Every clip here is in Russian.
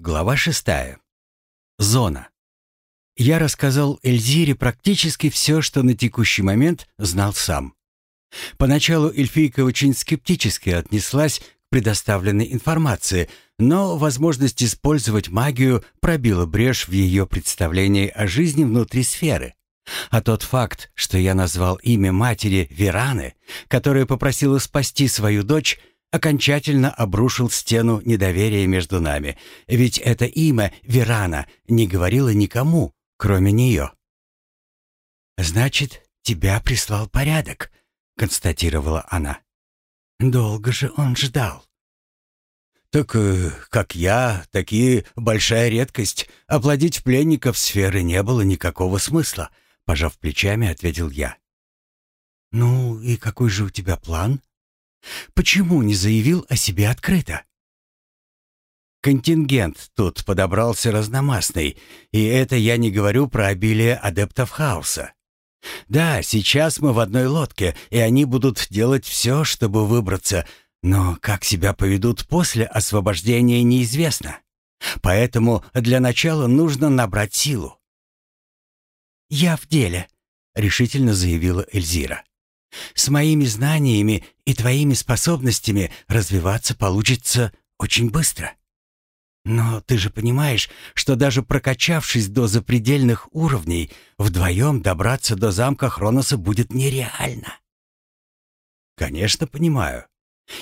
Глава шестая. Зона. Я рассказал Эльзире практически все, что на текущий момент знал сам. Поначалу эльфийка очень скептически отнеслась к предоставленной информации, но возможность использовать магию пробила брешь в ее представлении о жизни внутри сферы. А тот факт, что я назвал имя матери Вераны, которая попросила спасти свою дочь, окончательно обрушил стену недоверия между нами, ведь это имя Верана не говорило никому, кроме нее. «Значит, тебя прислал порядок», — констатировала она. «Долго же он ждал». «Так э, как я, такие большая редкость. Оплодить пленников сферы не было никакого смысла», — пожав плечами, ответил я. «Ну и какой же у тебя план?» Почему не заявил о себе открыто? Контингент тут подобрался разномастный, и это я не говорю про обилие адептов хаоса. Да, сейчас мы в одной лодке, и они будут делать все, чтобы выбраться, но как себя поведут после освобождения неизвестно. Поэтому для начала нужно набрать силу. «Я в деле», — решительно заявила Эльзира. С моими знаниями и твоими способностями развиваться получится очень быстро. Но ты же понимаешь, что даже прокачавшись до запредельных уровней, вдвоем добраться до замка Хроноса будет нереально. Конечно, понимаю.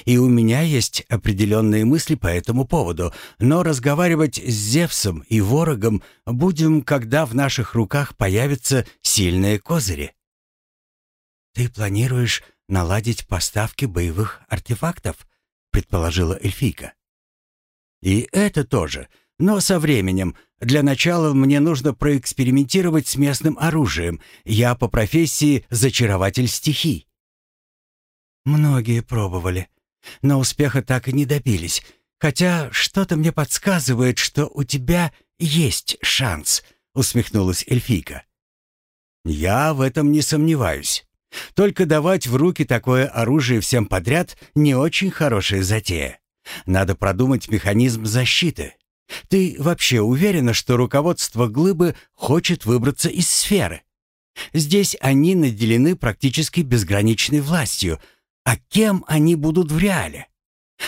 И у меня есть определенные мысли по этому поводу, но разговаривать с Зевсом и Ворогом будем, когда в наших руках появятся сильные козыри. «Ты планируешь наладить поставки боевых артефактов?» — предположила эльфийка. «И это тоже. Но со временем. Для начала мне нужно проэкспериментировать с местным оружием. Я по профессии зачарователь стихий». «Многие пробовали, но успеха так и не добились. Хотя что-то мне подсказывает, что у тебя есть шанс», — усмехнулась эльфийка. «Я в этом не сомневаюсь. Только давать в руки такое оружие всем подряд не очень хорошая затея. Надо продумать механизм защиты. Ты вообще уверена, что руководство глыбы хочет выбраться из сферы? Здесь они наделены практически безграничной властью. А кем они будут в реале?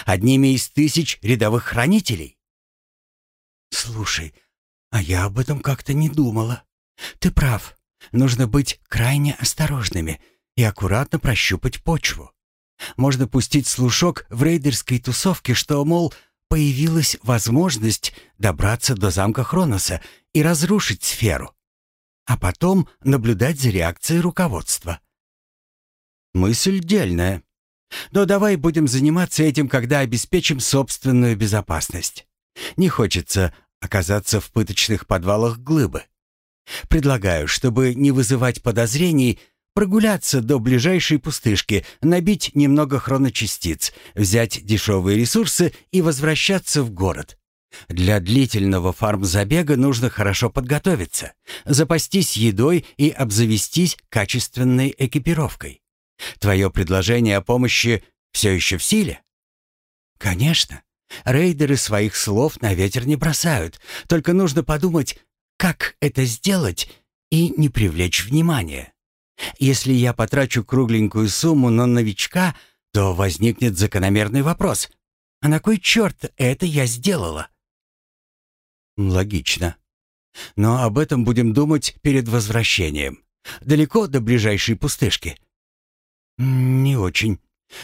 Одними из тысяч рядовых хранителей? Слушай, а я об этом как-то не думала. Ты прав. Нужно быть крайне осторожными и аккуратно прощупать почву. Можно пустить слушок в рейдерской тусовке, что, мол, появилась возможность добраться до замка Хроноса и разрушить сферу, а потом наблюдать за реакцией руководства. Мысль дельная. Но давай будем заниматься этим, когда обеспечим собственную безопасность. Не хочется оказаться в пыточных подвалах глыбы. Предлагаю, чтобы не вызывать подозрений, прогуляться до ближайшей пустышки, набить немного хроночастиц, взять дешевые ресурсы и возвращаться в город. Для длительного фармзабега нужно хорошо подготовиться, запастись едой и обзавестись качественной экипировкой. Твое предложение о помощи все еще в силе? Конечно. Рейдеры своих слов на ветер не бросают. Только нужно подумать, как это сделать и не привлечь внимания. Если я потрачу кругленькую сумму на новичка, то возникнет закономерный вопрос. А на кой черт это я сделала? Логично. Но об этом будем думать перед возвращением. Далеко до ближайшей пустышки? Не очень.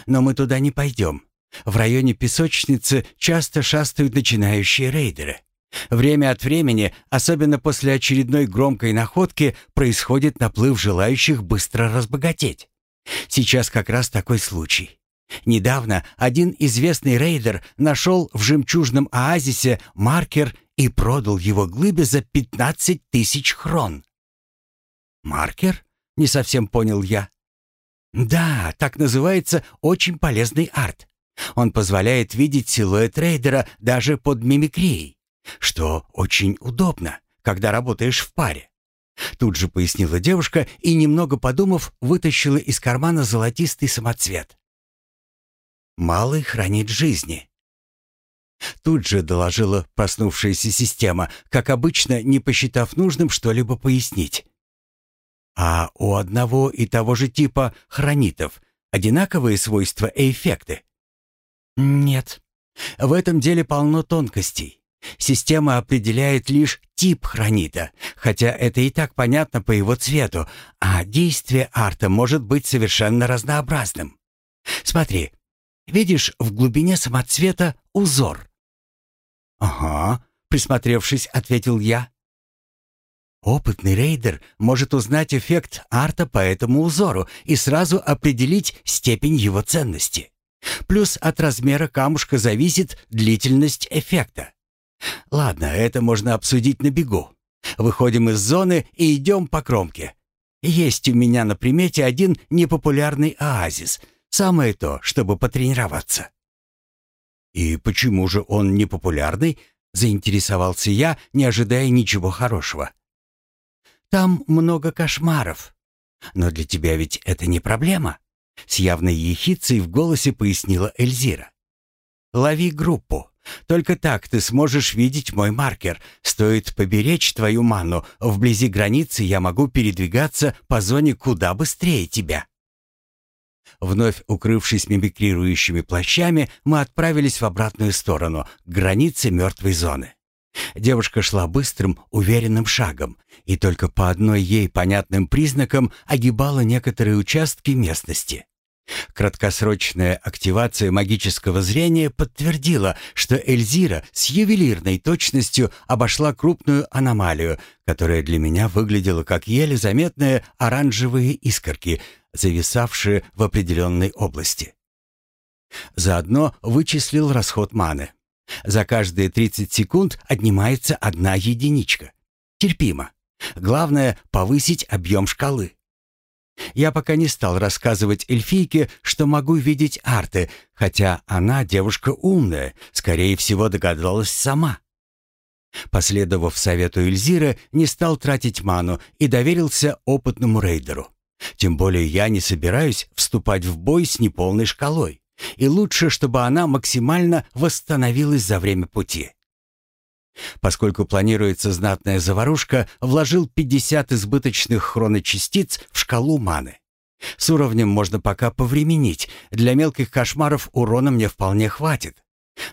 Но мы туда не пойдем. В районе песочницы часто шастают начинающие рейдеры. Время от времени, особенно после очередной громкой находки, происходит наплыв желающих быстро разбогатеть. Сейчас как раз такой случай. Недавно один известный рейдер нашел в жемчужном оазисе маркер и продал его глыбе за 15 тысяч хрон. «Маркер?» — не совсем понял я. «Да, так называется очень полезный арт. Он позволяет видеть силуэт рейдера даже под мимикрией что очень удобно, когда работаешь в паре. Тут же пояснила девушка и, немного подумав, вытащила из кармана золотистый самоцвет. «Малый хранит жизни». Тут же доложила проснувшаяся система, как обычно, не посчитав нужным что-либо пояснить. А у одного и того же типа хронитов одинаковые свойства и эффекты? Нет. В этом деле полно тонкостей. Система определяет лишь тип хронита, хотя это и так понятно по его цвету, а действие арта может быть совершенно разнообразным. Смотри, видишь в глубине самоцвета узор? «Ага», — присмотревшись, ответил я. Опытный рейдер может узнать эффект арта по этому узору и сразу определить степень его ценности. Плюс от размера камушка зависит длительность эффекта. Ладно, это можно обсудить на бегу. Выходим из зоны и идем по кромке. Есть у меня на примете один непопулярный оазис. Самое то, чтобы потренироваться. «И почему же он непопулярный?» — заинтересовался я, не ожидая ничего хорошего. Там много кошмаров. Но для тебя ведь это не проблема. С явной ехицей в голосе пояснила Эльзира. Лови группу. Только так ты сможешь видеть мой маркер. Стоит поберечь твою ману, вблизи границы я могу передвигаться по зоне куда быстрее тебя. Вновь укрывшись мимикрирующими плащами, мы отправились в обратную сторону, к границе мертвой зоны. Девушка шла быстрым, уверенным шагом и только по одной ей понятным признакам огибала некоторые участки местности. Краткосрочная активация магического зрения подтвердила, что Эльзира с ювелирной точностью обошла крупную аномалию, которая для меня выглядела как еле заметные оранжевые искорки, зависавшие в определенной области. Заодно вычислил расход маны. За каждые 30 секунд отнимается одна единичка. Терпимо. Главное — повысить объем шкалы. Я пока не стал рассказывать эльфийке, что могу видеть арты, хотя она девушка умная, скорее всего догадалась сама. Последовав совету Эльзира, не стал тратить ману и доверился опытному рейдеру. Тем более я не собираюсь вступать в бой с неполной шкалой. И лучше, чтобы она максимально восстановилась за время пути. Поскольку планируется знатная заварушка, вложил 50 избыточных хроночастиц в шкалу маны. С уровнем можно пока повременить, для мелких кошмаров урона мне вполне хватит.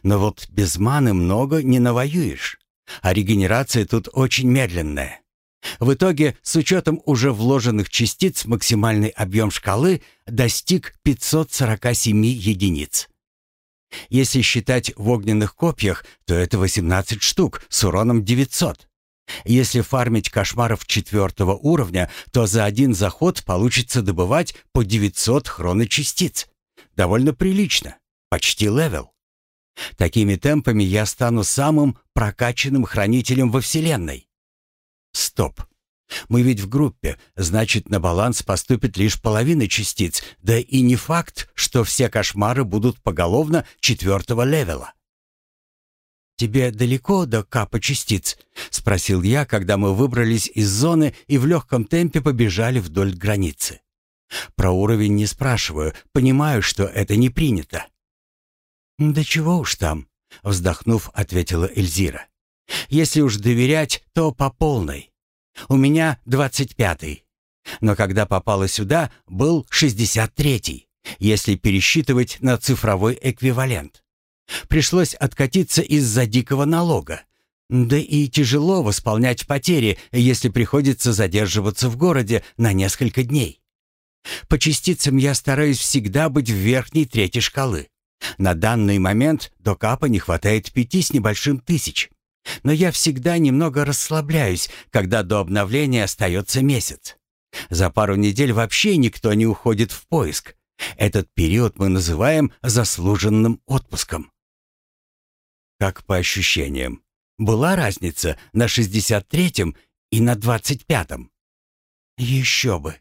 Но вот без маны много не навоюешь, а регенерация тут очень медленная. В итоге, с учетом уже вложенных частиц, максимальный объем шкалы достиг 547 единиц. Если считать в огненных копьях, то это 18 штук с уроном 900. Если фармить кошмаров четвертого уровня, то за один заход получится добывать по 900 хроночастиц. Довольно прилично, почти левел. Такими темпами я стану самым прокачанным хранителем во Вселенной. Стоп. Мы ведь в группе, значит, на баланс поступит лишь половина частиц, да и не факт, что все кошмары будут поголовно четвертого левела. «Тебе далеко до капа частиц?» — спросил я, когда мы выбрались из зоны и в легком темпе побежали вдоль границы. Про уровень не спрашиваю, понимаю, что это не принято. «Да чего уж там», — вздохнув, ответила Эльзира. «Если уж доверять, то по полной. У меня двадцать пятый. Но когда попала сюда, был шестьдесят третий, если пересчитывать на цифровой эквивалент. Пришлось откатиться из-за дикого налога. Да и тяжело восполнять потери, если приходится задерживаться в городе на несколько дней. По частицам я стараюсь всегда быть в верхней трети шкалы. На данный момент до капа не хватает пяти с небольшим тысяч. Но я всегда немного расслабляюсь, когда до обновления остается месяц. За пару недель вообще никто не уходит в поиск. Этот период мы называем заслуженным отпуском. Как по ощущениям, была разница на 63-м и на 25-м? Еще бы.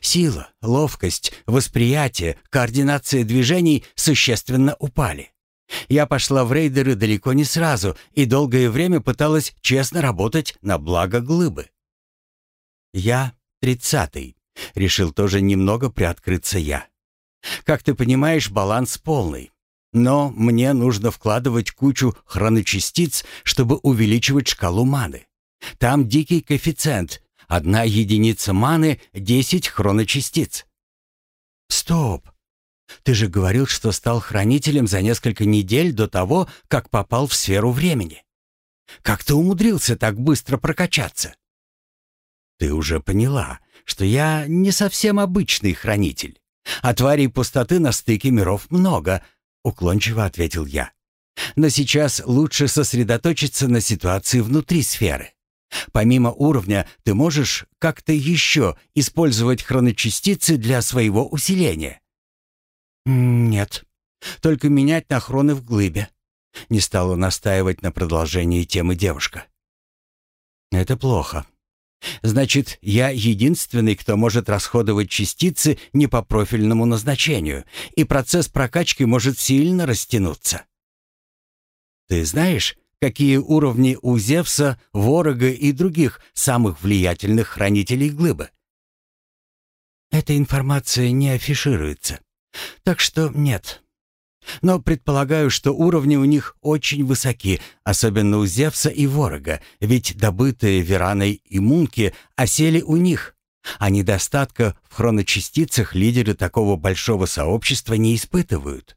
Сила, ловкость, восприятие, координация движений существенно упали. Я пошла в рейдеры далеко не сразу и долгое время пыталась честно работать на благо глыбы. Я тридцатый. Решил тоже немного приоткрыться я. Как ты понимаешь, баланс полный. Но мне нужно вкладывать кучу хроночастиц, чтобы увеличивать шкалу маны. Там дикий коэффициент. Одна единица маны — 10 хроночастиц. Стоп. Ты же говорил, что стал хранителем за несколько недель до того, как попал в сферу времени. Как ты умудрился так быстро прокачаться? Ты уже поняла, что я не совсем обычный хранитель. А тварей пустоты на стыке миров много, уклончиво ответил я. Но сейчас лучше сосредоточиться на ситуации внутри сферы. Помимо уровня, ты можешь как-то еще использовать хроночастицы для своего усиления. «Нет, только менять на хроны в глыбе», — не стала настаивать на продолжении темы девушка. «Это плохо. Значит, я единственный, кто может расходовать частицы не по профильному назначению, и процесс прокачки может сильно растянуться. Ты знаешь, какие уровни у Зевса, Ворога и других самых влиятельных хранителей глыбы? Эта информация не афишируется. Так что нет. Но предполагаю, что уровни у них очень высоки, особенно у Зевса и Ворога, ведь добытые Вераной и Мунки осели у них, а недостатка в хроночастицах лидеры такого большого сообщества не испытывают.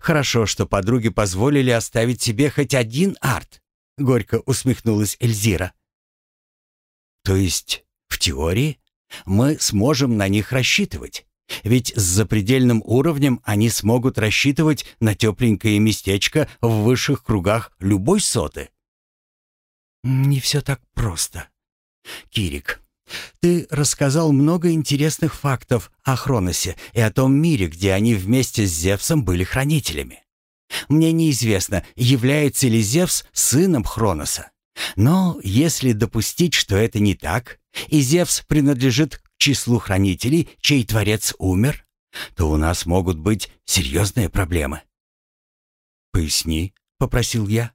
Хорошо, что подруги позволили оставить себе хоть один арт, горько усмехнулась Эльзира. То есть, в теории, мы сможем на них рассчитывать. Ведь с запредельным уровнем они смогут рассчитывать на тепленькое местечко в высших кругах любой соты. Не все так просто. Кирик, ты рассказал много интересных фактов о Хроносе и о том мире, где они вместе с Зевсом были хранителями. Мне неизвестно, является ли Зевс сыном Хроноса. Но если допустить, что это не так, и Зевс принадлежит числу хранителей, чей творец умер, то у нас могут быть серьезные проблемы. «Поясни», — попросил я.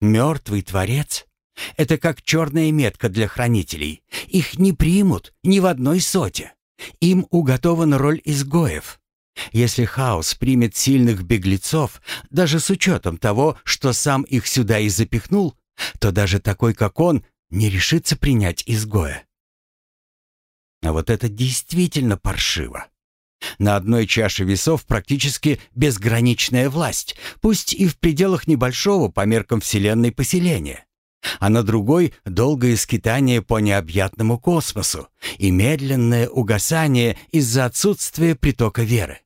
«Мертвый творец — это как черная метка для хранителей. Их не примут ни в одной соте. Им уготована роль изгоев. Если хаос примет сильных беглецов, даже с учетом того, что сам их сюда и запихнул, то даже такой, как он, не решится принять изгоя. А вот это действительно паршиво. На одной чаше весов практически безграничная власть, пусть и в пределах небольшого по меркам Вселенной поселения. А на другой — долгое скитание по необъятному космосу и медленное угасание из-за отсутствия притока веры.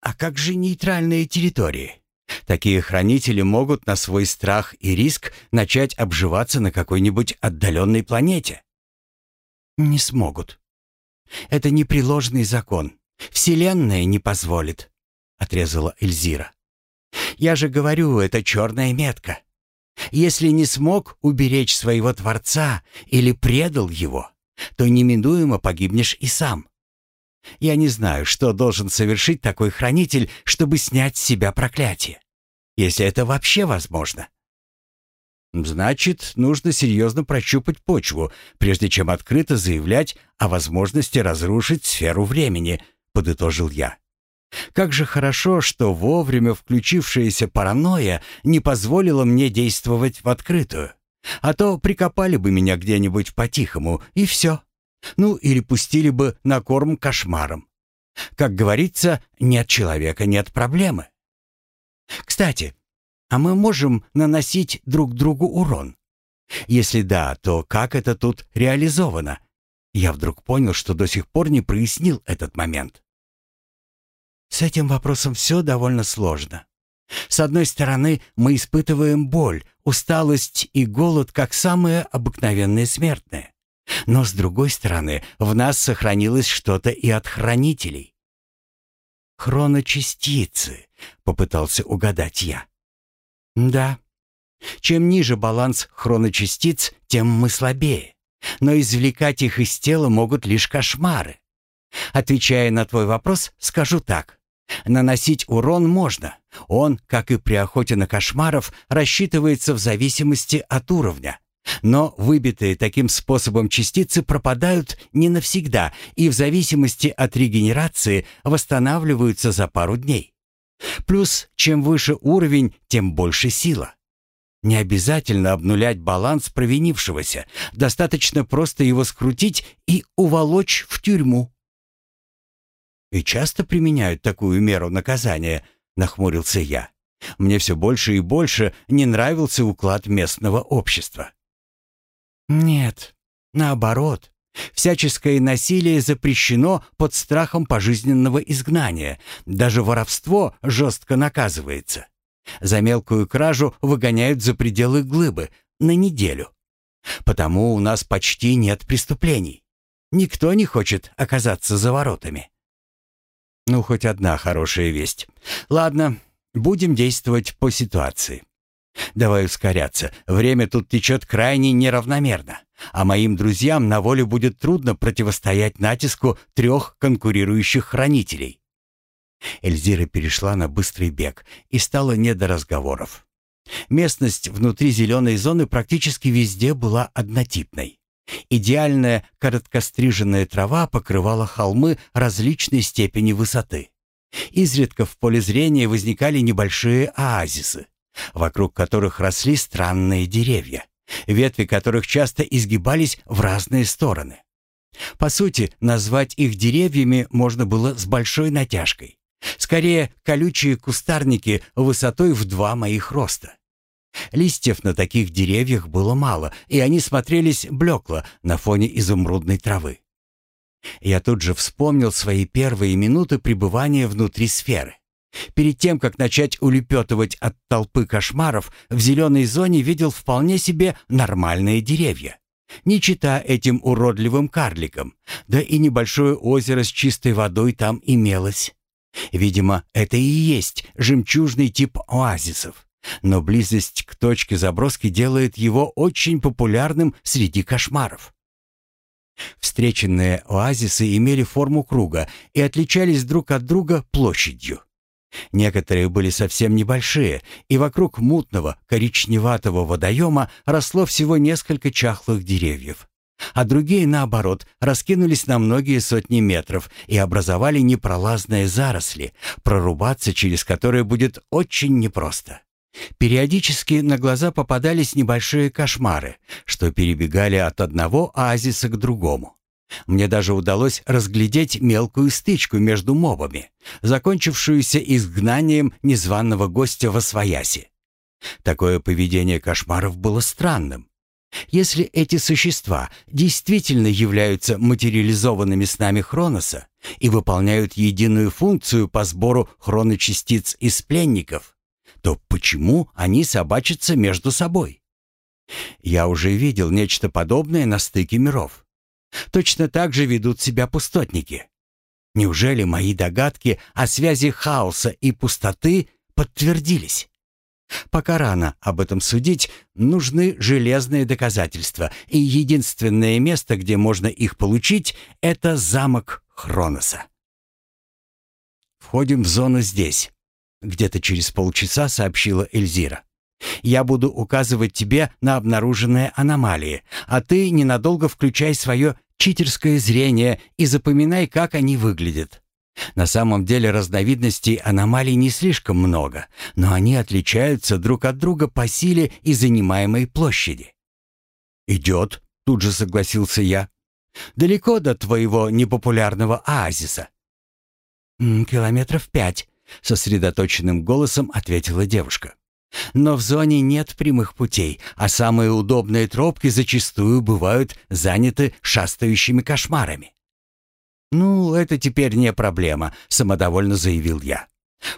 А как же нейтральные территории? Такие хранители могут на свой страх и риск начать обживаться на какой-нибудь отдаленной планете. Не смогут. Это непреложный закон. Вселенная не позволит, отрезала Эльзира. Я же говорю, это черная метка. Если не смог уберечь своего Творца или предал его, то неминуемо погибнешь и сам. Я не знаю, что должен совершить такой хранитель, чтобы снять с себя проклятие. Если это вообще возможно. Значит, нужно серьезно прощупать почву, прежде чем открыто заявлять о возможности разрушить сферу времени, подытожил я. Как же хорошо, что вовремя включившаяся паранойя не позволила мне действовать в открытую. А то прикопали бы меня где-нибудь по-тихому, и все. Ну, или пустили бы на корм кошмаром. Как говорится, нет человека, нет проблемы. Кстати, а мы можем наносить друг другу урон? Если да, то как это тут реализовано? Я вдруг понял, что до сих пор не прояснил этот момент. С этим вопросом все довольно сложно. С одной стороны, мы испытываем боль, усталость и голод как самые обыкновенные смертные. Но с другой стороны, в нас сохранилось что-то и от хранителей. «Хроночастицы», — попытался угадать я. «Да. Чем ниже баланс хроночастиц, тем мы слабее. Но извлекать их из тела могут лишь кошмары. Отвечая на твой вопрос, скажу так. Наносить урон можно. Он, как и при охоте на кошмаров, рассчитывается в зависимости от уровня. Но выбитые таким способом частицы пропадают не навсегда и в зависимости от регенерации восстанавливаются за пару дней. Плюс, чем выше уровень, тем больше сила. Не обязательно обнулять баланс провинившегося, достаточно просто его скрутить и уволочь в тюрьму. «И часто применяют такую меру наказания», — нахмурился я. Мне все больше и больше не нравился уклад местного общества. «Нет, наоборот. Всяческое насилие запрещено под страхом пожизненного изгнания. Даже воровство жестко наказывается. За мелкую кражу выгоняют за пределы глыбы на неделю. Потому у нас почти нет преступлений. Никто не хочет оказаться за воротами. Ну, хоть одна хорошая весть. Ладно, будем действовать по ситуации. Давай ускоряться. Время тут течет крайне неравномерно. А моим друзьям на воле будет трудно противостоять натиску трех конкурирующих хранителей. Эльзира перешла на быстрый бег и стало не до разговоров. Местность внутри зеленой зоны практически везде была однотипной. Идеальная короткостриженная трава покрывала холмы различной степени высоты. Изредка в поле зрения возникали небольшие оазисы, вокруг которых росли странные деревья, ветви которых часто изгибались в разные стороны. По сути, назвать их деревьями можно было с большой натяжкой. Скорее, колючие кустарники высотой в два моих роста. Листьев на таких деревьях было мало, и они смотрелись блекло на фоне изумрудной травы. Я тут же вспомнил свои первые минуты пребывания внутри сферы. Перед тем, как начать улепетывать от толпы кошмаров, в зеленой зоне видел вполне себе нормальные деревья. Не чита этим уродливым карликам, да и небольшое озеро с чистой водой там имелось. Видимо, это и есть жемчужный тип оазисов. Но близость к точке заброски делает его очень популярным среди кошмаров. Встреченные оазисы имели форму круга и отличались друг от друга площадью. Некоторые были совсем небольшие, и вокруг мутного коричневатого водоема росло всего несколько чахлых деревьев а другие, наоборот, раскинулись на многие сотни метров и образовали непролазные заросли, прорубаться через которые будет очень непросто. Периодически на глаза попадались небольшие кошмары, что перебегали от одного оазиса к другому. Мне даже удалось разглядеть мелкую стычку между мобами, закончившуюся изгнанием незваного гостя во свояси. Такое поведение кошмаров было странным, если эти существа действительно являются материализованными снами Хроноса и выполняют единую функцию по сбору хроночастиц из пленников, то почему они собачатся между собой? Я уже видел нечто подобное на стыке миров. Точно так же ведут себя пустотники. Неужели мои догадки о связи хаоса и пустоты подтвердились? Пока рано об этом судить, нужны железные доказательства, и единственное место, где можно их получить, это замок Хроноса. «Входим в зону здесь», — где-то через полчаса сообщила Эльзира. «Я буду указывать тебе на обнаруженные аномалии, а ты ненадолго включай свое читерское зрение и запоминай, как они выглядят. На самом деле разновидностей аномалий не слишком много, но они отличаются друг от друга по силе и занимаемой площади. «Идет», — тут же согласился я. «Далеко до твоего непопулярного оазиса?» «Километров пять», — сосредоточенным голосом ответила девушка. «Но в зоне нет прямых путей, а самые удобные тропки зачастую бывают заняты шастающими кошмарами. «Ну, это теперь не проблема», — самодовольно заявил я.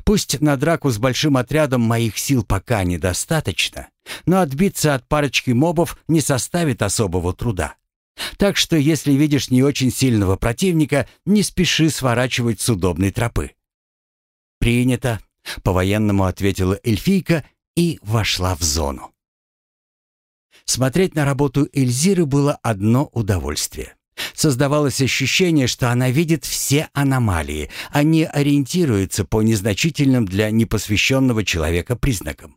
«Пусть на драку с большим отрядом моих сил пока недостаточно, но отбиться от парочки мобов не составит особого труда. Так что, если видишь не очень сильного противника, не спеши сворачивать с удобной тропы». «Принято», — по-военному ответила эльфийка и вошла в зону. Смотреть на работу Эльзиры было одно удовольствие. Создавалось ощущение, что она видит все аномалии, а не ориентируется по незначительным для непосвященного человека признакам.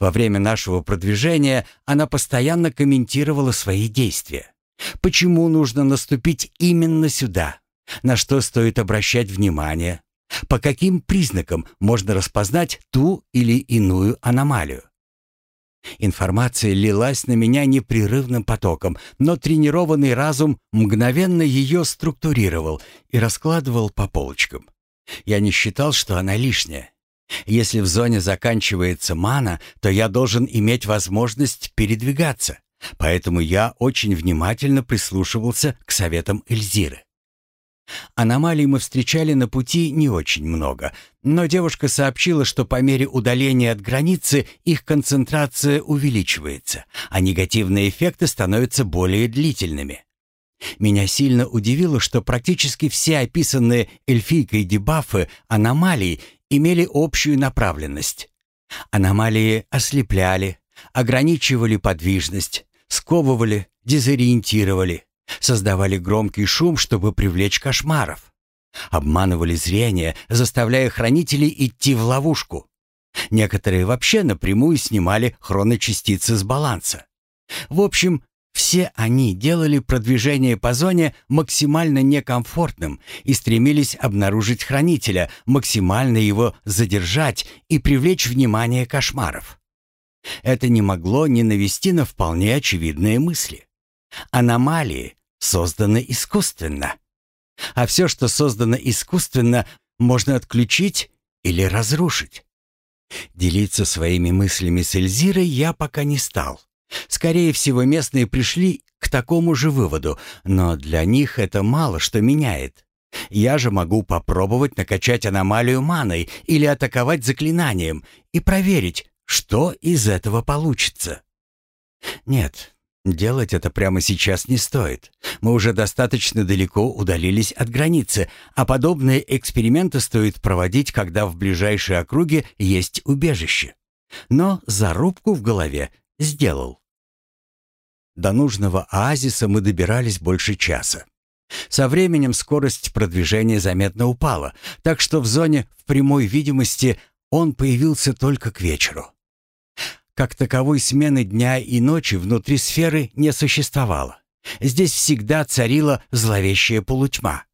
Во время нашего продвижения она постоянно комментировала свои действия. Почему нужно наступить именно сюда? На что стоит обращать внимание? По каким признакам можно распознать ту или иную аномалию? Информация лилась на меня непрерывным потоком, но тренированный разум мгновенно ее структурировал и раскладывал по полочкам. Я не считал, что она лишняя. Если в зоне заканчивается мана, то я должен иметь возможность передвигаться. Поэтому я очень внимательно прислушивался к советам Эльзиры. Аномалий мы встречали на пути не очень много, но девушка сообщила, что по мере удаления от границы их концентрация увеличивается, а негативные эффекты становятся более длительными. Меня сильно удивило, что практически все описанные эльфийкой дебафы аномалий имели общую направленность. Аномалии ослепляли, ограничивали подвижность, сковывали, дезориентировали, Создавали громкий шум, чтобы привлечь кошмаров. Обманывали зрение, заставляя хранителей идти в ловушку. Некоторые вообще напрямую снимали хроночастицы с баланса. В общем, все они делали продвижение по зоне максимально некомфортным и стремились обнаружить хранителя, максимально его задержать и привлечь внимание кошмаров. Это не могло не навести на вполне очевидные мысли. Аномалии создано искусственно. А все, что создано искусственно, можно отключить или разрушить. Делиться своими мыслями с Эльзирой я пока не стал. Скорее всего, местные пришли к такому же выводу, но для них это мало что меняет. Я же могу попробовать накачать аномалию маной или атаковать заклинанием и проверить, что из этого получится. Нет, Делать это прямо сейчас не стоит. Мы уже достаточно далеко удалились от границы, а подобные эксперименты стоит проводить, когда в ближайшей округе есть убежище. Но зарубку в голове сделал. До нужного оазиса мы добирались больше часа. Со временем скорость продвижения заметно упала, так что в зоне в прямой видимости он появился только к вечеру. Как таковой смены дня и ночи внутри сферы не существовало. Здесь всегда царила зловещая полутьма.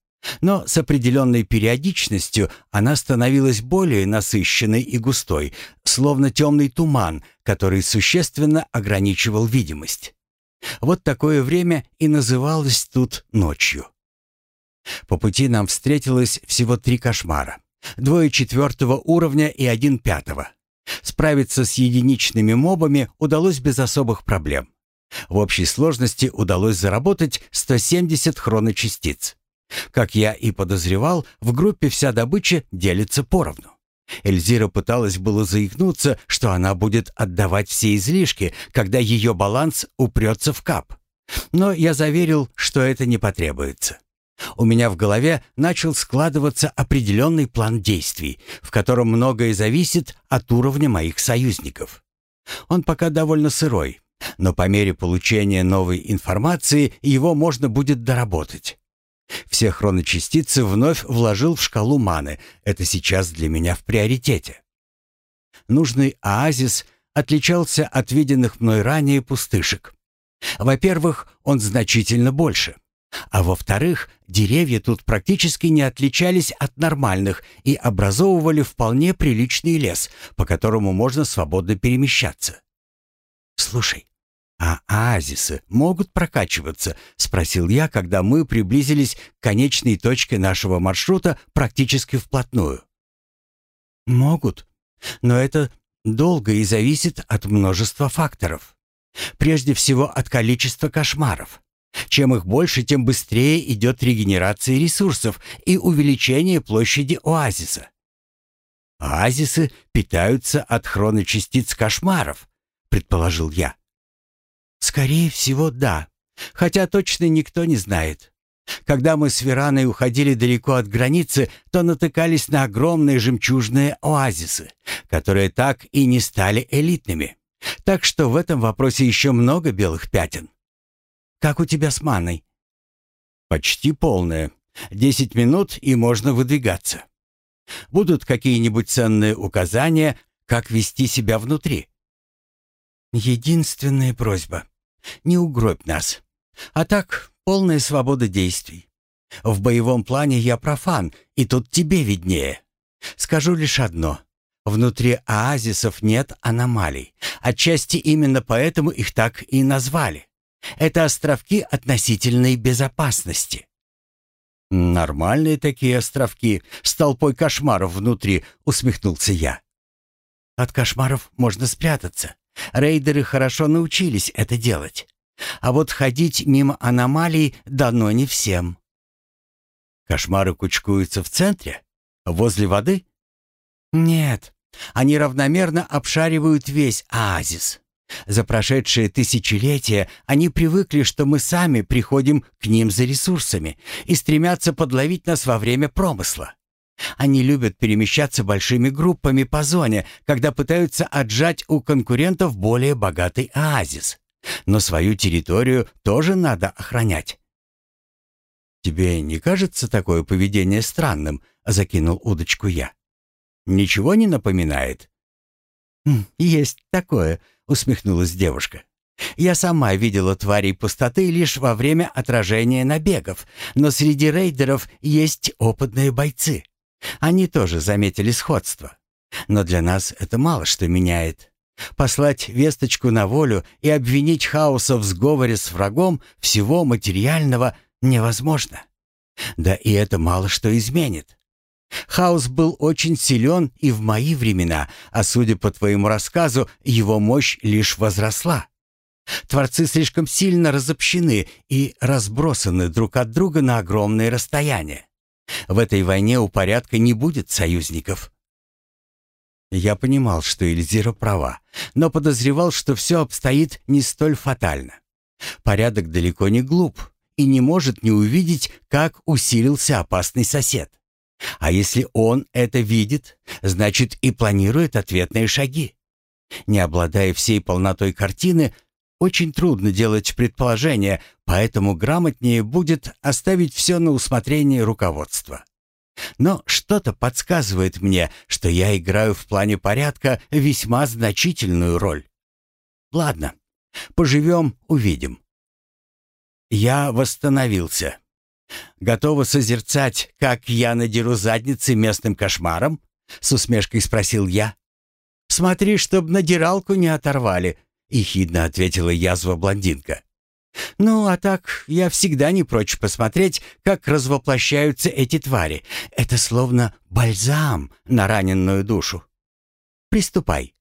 Но с определенной периодичностью она становилась более насыщенной и густой, словно темный туман, который существенно ограничивал видимость. Вот такое время и называлось тут ночью. По пути нам встретилось всего три кошмара. Двое четвертого уровня и один пятого. Справиться с единичными мобами удалось без особых проблем. В общей сложности удалось заработать 170 хроночастиц. Как я и подозревал, в группе вся добыча делится поровну. Эльзира пыталась было заикнуться, что она будет отдавать все излишки, когда ее баланс упрется в кап. Но я заверил, что это не потребуется. У меня в голове начал складываться определенный план действий, в котором многое зависит от уровня моих союзников. Он пока довольно сырой, но по мере получения новой информации его можно будет доработать. Все хроночастицы вновь вложил в шкалу маны. Это сейчас для меня в приоритете. Нужный оазис отличался от виденных мной ранее пустышек. Во-первых, он значительно больше. А во-вторых, деревья тут практически не отличались от нормальных и образовывали вполне приличный лес, по которому можно свободно перемещаться. «Слушай, а оазисы могут прокачиваться?» — спросил я, когда мы приблизились к конечной точке нашего маршрута практически вплотную. «Могут, но это долго и зависит от множества факторов. Прежде всего от количества кошмаров. Чем их больше, тем быстрее идет регенерация ресурсов и увеличение площади оазиса. Оазисы питаются от хроночастиц кошмаров, предположил я. Скорее всего, да. Хотя точно никто не знает. Когда мы с Вераной уходили далеко от границы, то натыкались на огромные жемчужные оазисы, которые так и не стали элитными. Так что в этом вопросе еще много белых пятен. Как у тебя с маной?» «Почти полная. Десять минут, и можно выдвигаться. Будут какие-нибудь ценные указания, как вести себя внутри?» «Единственная просьба. Не угробь нас. А так, полная свобода действий. В боевом плане я профан, и тут тебе виднее. Скажу лишь одно. Внутри оазисов нет аномалий. Отчасти именно поэтому их так и назвали. Это островки относительной безопасности. «Нормальные такие островки, с толпой кошмаров внутри», — усмехнулся я. «От кошмаров можно спрятаться. Рейдеры хорошо научились это делать. А вот ходить мимо аномалий дано не всем». «Кошмары кучкуются в центре? Возле воды?» «Нет, они равномерно обшаривают весь оазис. За прошедшие тысячелетия они привыкли, что мы сами приходим к ним за ресурсами и стремятся подловить нас во время промысла. Они любят перемещаться большими группами по зоне, когда пытаются отжать у конкурентов более богатый оазис. Но свою территорию тоже надо охранять. «Тебе не кажется такое поведение странным?» — закинул удочку я. «Ничего не напоминает?» «Есть такое», — усмехнулась девушка. «Я сама видела тварей пустоты лишь во время отражения набегов, но среди рейдеров есть опытные бойцы. Они тоже заметили сходство. Но для нас это мало что меняет. Послать весточку на волю и обвинить хаоса в сговоре с врагом всего материального невозможно. Да и это мало что изменит. Хаос был очень силен и в мои времена, а судя по твоему рассказу, его мощь лишь возросла. Творцы слишком сильно разобщены и разбросаны друг от друга на огромные расстояния. В этой войне у порядка не будет союзников. Я понимал, что Эльзира права, но подозревал, что все обстоит не столь фатально. Порядок далеко не глуп и не может не увидеть, как усилился опасный сосед. А если он это видит, значит и планирует ответные шаги. Не обладая всей полнотой картины, очень трудно делать предположения, поэтому грамотнее будет оставить все на усмотрение руководства. Но что-то подсказывает мне, что я играю в плане порядка весьма значительную роль. Ладно, поживем, увидим. Я восстановился. Готова созерцать, как я надеру задницы местным кошмаром? С усмешкой спросил я. Смотри, чтоб надиралку не оторвали, ехидно ответила язва блондинка. Ну, а так, я всегда не прочь посмотреть, как развоплощаются эти твари. Это словно бальзам на раненную душу. Приступай.